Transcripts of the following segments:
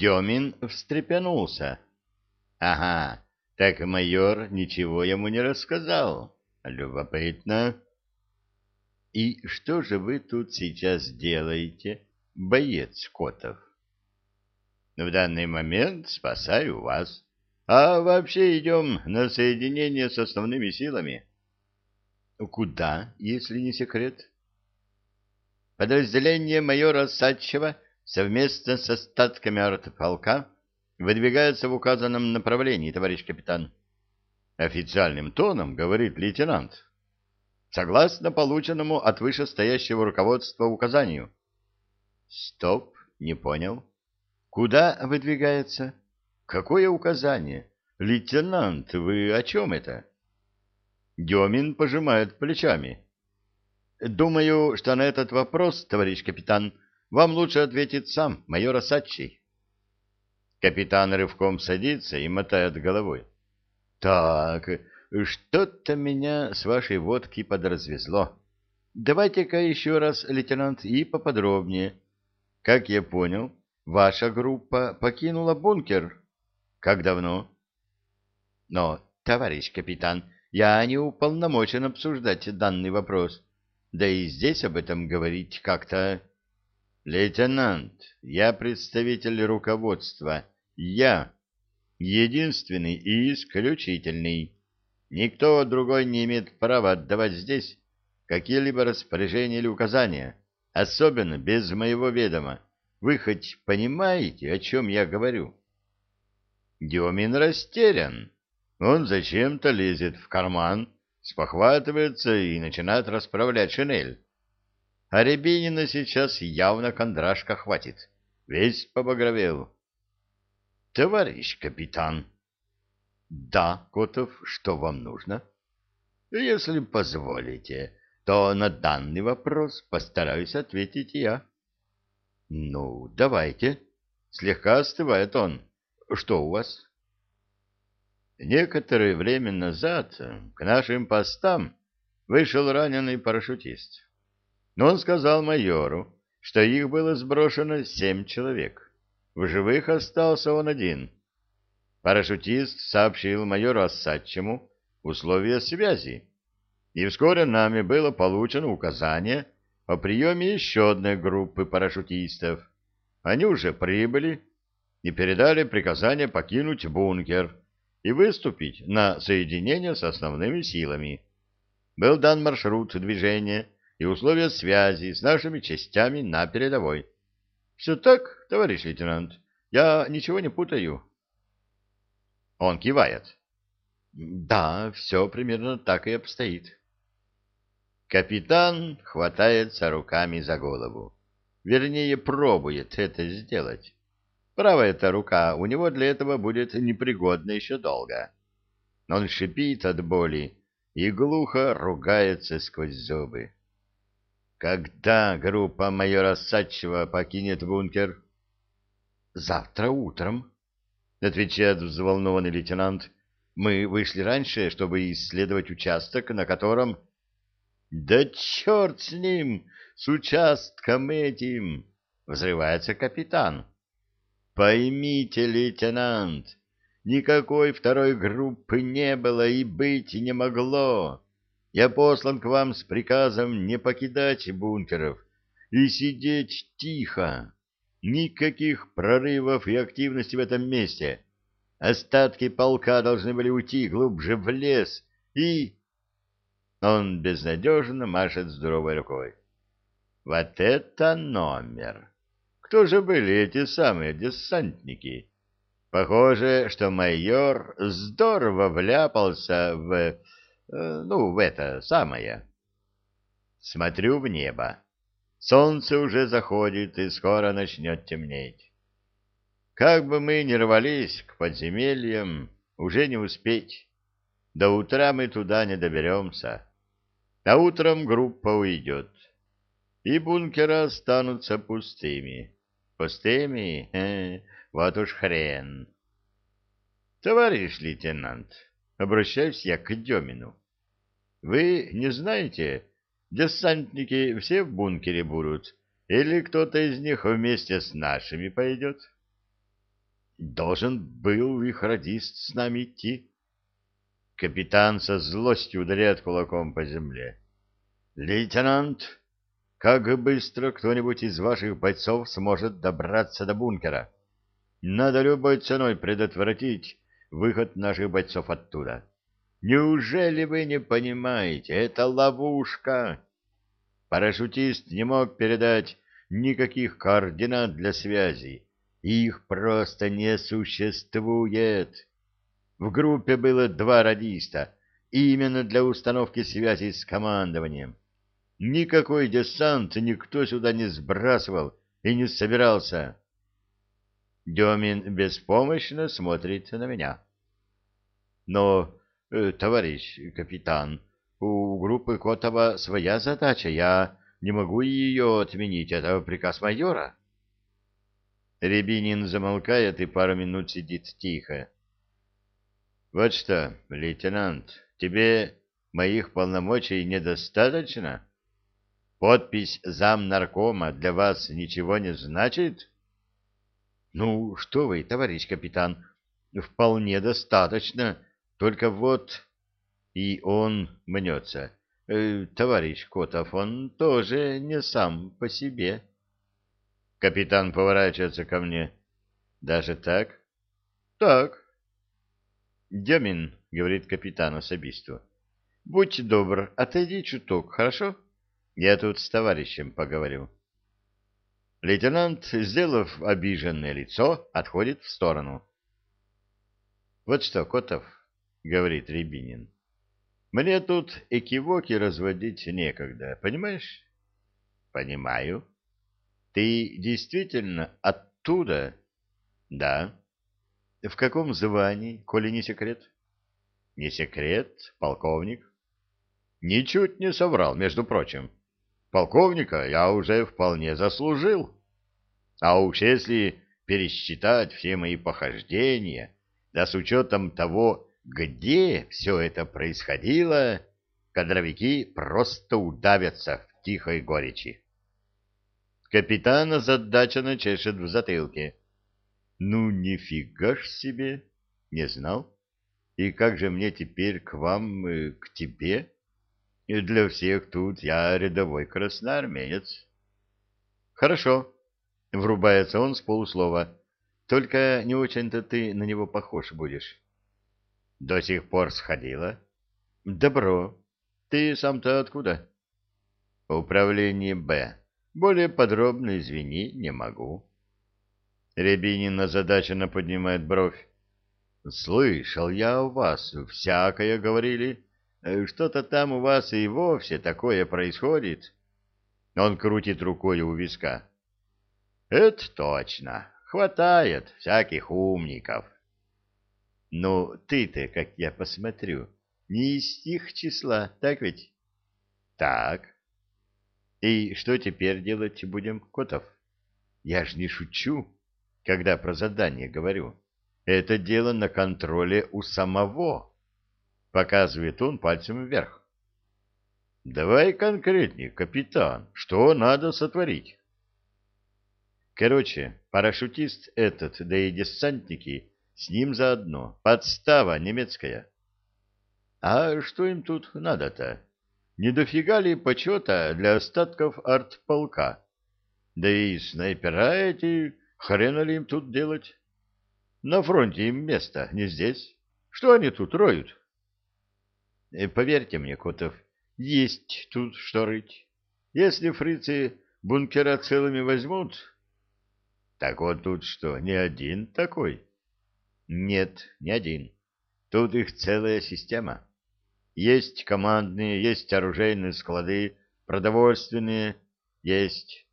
Демин встрепенулся. Ага, так майор ничего ему не рассказал. Любопытно. И что же вы тут сейчас делаете, боец Котов? В данный момент спасаю вас. А вообще идем на соединение с основными силами. Куда, если не секрет? Подразделение майора Садчева совместно с остатками артполка выдвигается в указанном направлении, товарищ капитан. Официальным тоном говорит лейтенант. Согласно полученному от вышестоящего руководства указанию. Стоп, не понял. Куда выдвигается? Какое указание? Лейтенант, вы о чем это? Демин пожимает плечами. Думаю, что на этот вопрос, товарищ капитан, вам лучше ответит сам майор Осадчий. Капитан рывком садится и мотает головой. Так, что-то меня с вашей водки подразвезло. Давайте-ка еще раз, лейтенант, и поподробнее. Как я понял, ваша группа покинула бункер. Как давно? Но, товарищ капитан, я не уполномочен обсуждать данный вопрос. Да и здесь об этом говорить как-то... Лейтенант, я представитель руководства. Я единственный и исключительный. Никто другой не имеет права отдавать здесь какие-либо распоряжения или указания, особенно без моего ведома. Вы хоть понимаете, о чем я говорю? Демин растерян. Он зачем-то лезет в карман, спохватывается и начинает расправлять шинель. А Рябинина сейчас явно кондрашка хватит. Весь побагровел. — Товарищ капитан. — Да, Котов, что вам нужно? — Если позволите, то на данный вопрос постараюсь ответить я. — Ну, давайте. Слегка остывает он. Что у вас? Некоторое время назад к нашим постам вышел раненый парашютист. Но он сказал майору, что их было сброшено семь человек. В живых остался он один. Парашютист сообщил майору Осадчему условия связи, и вскоре нами было получено указание о приеме еще одной группы парашютистов. Они уже прибыли и передали приказание покинуть бункер и выступить на соединение с основными силами. Был дан маршрут движения и условия связи с нашими частями на передовой. Все так, товарищ лейтенант, я ничего не путаю. Он кивает. Да, все примерно так и обстоит. Капитан хватается руками за голову. Вернее, пробует это сделать. Правая-то рука у него для этого будет непригодна еще долго. Он шипит от боли и глухо ругается сквозь зубы. Когда группа майора Сачева покинет бункер? Завтра утром, отвечает взволнованный лейтенант. Мы вышли раньше, чтобы исследовать участок, на котором... Да черт с ним, с участком этим! Взрывается капитан. Поймите, лейтенант, никакой второй группы не было и быть не могло. Я послан к вам с приказом не покидать бункеров и сидеть тихо. Никаких прорывов и активности в этом месте. Остатки полка должны были уйти глубже в лес и... Он безнадежно машет здоровой рукой. Вот это номер! Кто же были эти самые десантники? Похоже, что майор здорово вляпался в... Э, ну, в это самое. Смотрю в небо. Солнце уже заходит, и скоро начнет темнеть. Как бы мы ни рвались к подземельям, уже не успеть. До утра мы туда не доберемся. А утром группа уйдет, и бункеры останутся пустыми. Пустыми? Э, вот уж хрен. Товарищ лейтенант, обращаюсь я к Демину. Вы не знаете, десантники все в бункере будут, или кто-то из них вместе с нашими пойдет? Должен был их радист с нами идти. Капитан со злостью ударяет кулаком по земле. «Лейтенант, как быстро кто-нибудь из ваших бойцов сможет добраться до бункера? Надо любой ценой предотвратить выход наших бойцов оттуда. Неужели вы не понимаете? Это ловушка!» Парашютист не мог передать никаких координат для связи. Их просто не существует. В группе было два радиста, именно для установки связи с командованием. Никакой десант никто сюда не сбрасывал и не собирался. Демин беспомощно смотрит на меня. Но, товарищ капитан, у группы Котова своя задача, я не могу ее отменить, это приказ майора. Рябинин замолкает и пару минут сидит тихо. Вот что, лейтенант, тебе моих полномочий недостаточно? Подпись зам наркома для вас ничего не значит? Ну, что вы, товарищ капитан, вполне достаточно. Только вот... И он мнется. Э, товарищ Котов, он тоже не сам по себе. Капитан поворачивается ко мне. Даже так? Так. Демин, говорит капитан особисту, будь добр, отойди чуток, хорошо? Я тут с товарищем поговорю. Лейтенант, сделав обиженное лицо, отходит в сторону. Вот что, Котов, говорит Рябинин, мне тут экивоки разводить некогда, понимаешь? Понимаю. Ты действительно оттуда? Да. В каком звании, коли не секрет? Не секрет, полковник. Ничуть не соврал, между прочим. Полковника я уже вполне заслужил. А уж если пересчитать все мои похождения, да с учетом того, где все это происходило, кадровики просто удавятся в тихой горечи. Капитан озадаченно чешет в затылке. Ну, нифига ж себе! Не знал. И как же мне теперь к вам, э, к тебе? И для всех тут я рядовой красноармеец. Хорошо, врубается он с полуслова. Только не очень-то ты на него похож будешь. До сих пор сходила? Добро. Ты сам-то откуда? Управление Б. Более подробно, извини, не могу. Рябинин озадаченно поднимает бровь. Слышал я у вас, всякое говорили. Э, что-то там у вас и вовсе такое происходит. Он крутит рукой у виска. Это точно. Хватает всяких умников. Ну, ты-то, как я посмотрю, не из их числа, так ведь? Так. И что теперь делать будем, Котов? Я ж не шучу, когда про задание говорю. Это дело на контроле у самого. Показывает он пальцем вверх. Давай конкретнее, капитан, что надо сотворить? Короче, парашютист этот, да и десантники с ним заодно. Подстава немецкая. А что им тут надо-то? Не дофига ли почета для остатков артполка? Да и снайпера эти, хрена ли им тут делать? На фронте им место, не здесь. Что они тут роют? И э, поверьте мне, Котов, есть тут что рыть. Если фрицы бункера целыми возьмут... Так вот тут что, не один такой? Нет, не один. Тут их целая система. Есть командные, есть оружейные склады, продовольственные, есть...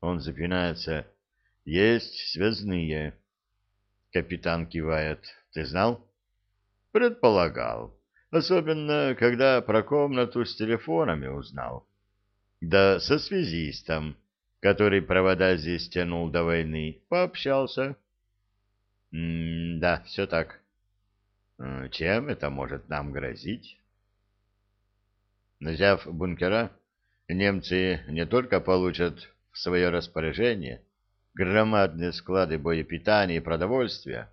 Он запинается. Есть связные. Капитан кивает. Ты знал? Предполагал. Особенно, когда про комнату с телефонами узнал. Да со связистом, который провода здесь тянул до войны, пообщался. Да, все так. Э, чем это может нам грозить? Взяв бункера, немцы не только получат в свое распоряжение, громадные склады боепитания и продовольствия,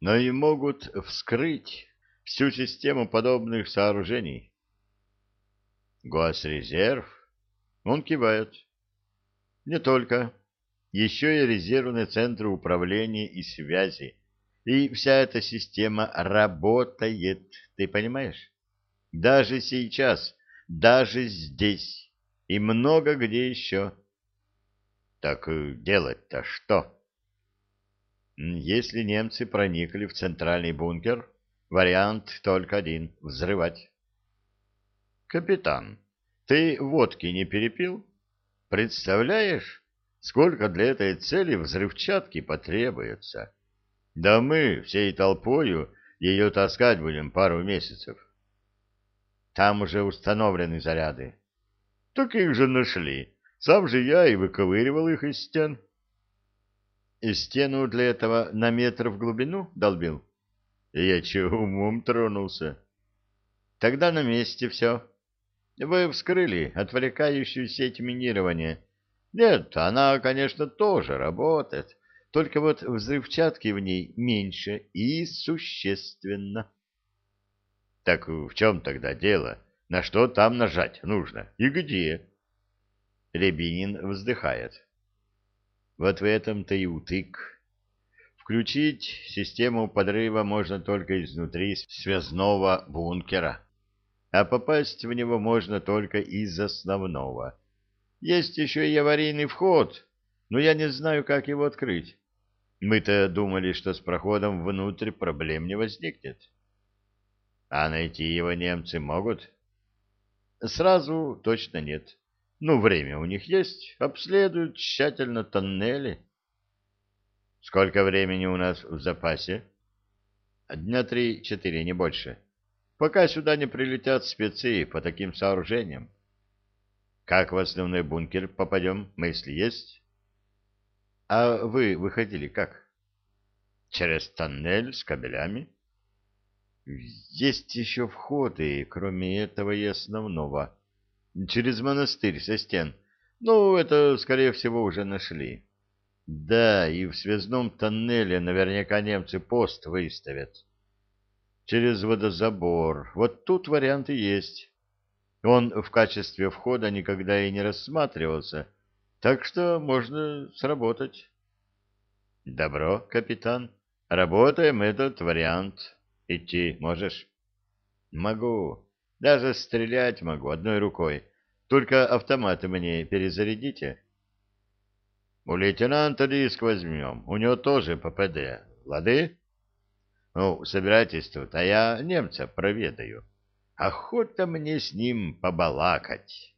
но и могут вскрыть всю систему подобных сооружений. Госрезерв? Он кивает. Не только. Еще и резервные центры управления и связи. И вся эта система работает, ты понимаешь? Даже сейчас, даже здесь и много где еще. Так э, делать-то что? Если немцы проникли в центральный бункер, вариант только один — взрывать. Капитан, ты водки не перепил? Представляешь, сколько для этой цели взрывчатки потребуется? Да мы всей толпою ее таскать будем пару месяцев. Там уже установлены заряды. Так их же нашли. Сам же я и выковыривал их из стен. И стену для этого на метр в глубину долбил? Я че, умом тронулся? Тогда на месте все. Вы вскрыли отвлекающую сеть минирования. Нет, она, конечно, тоже работает, только вот взрывчатки в ней меньше и существенно. Так в чем тогда дело? На что там нажать нужно? И где? Рябинин вздыхает. Вот в этом-то и утык. Включить систему подрыва можно только изнутри связного бункера, а попасть в него можно только из основного. Есть еще и аварийный вход, но я не знаю, как его открыть. Мы-то думали, что с проходом внутрь проблем не возникнет. А найти его немцы могут? Сразу точно нет. Ну, время у них есть, обследуют тщательно тоннели. Сколько времени у нас в запасе? Дня три-четыре, не больше. Пока сюда не прилетят спецы по таким сооружениям. Как в основной бункер попадем? Мысли есть? А вы выходили как? Через тоннель с кабелями? Есть еще входы, кроме этого и основного. Через монастырь со стен. Ну, это, скорее всего, уже нашли. Да, и в связном тоннеле наверняка немцы пост выставят. Через водозабор. Вот тут варианты есть. Он в качестве входа никогда и не рассматривался, так что можно сработать. Добро, капитан. Работаем этот вариант. Идти можешь? Могу. Даже стрелять могу одной рукой. Только автоматы мне перезарядите. У лейтенанта диск возьмем. У него тоже ППД. Лады? Ну, собирайтесь тут, а я немца проведаю. Охота мне с ним побалакать.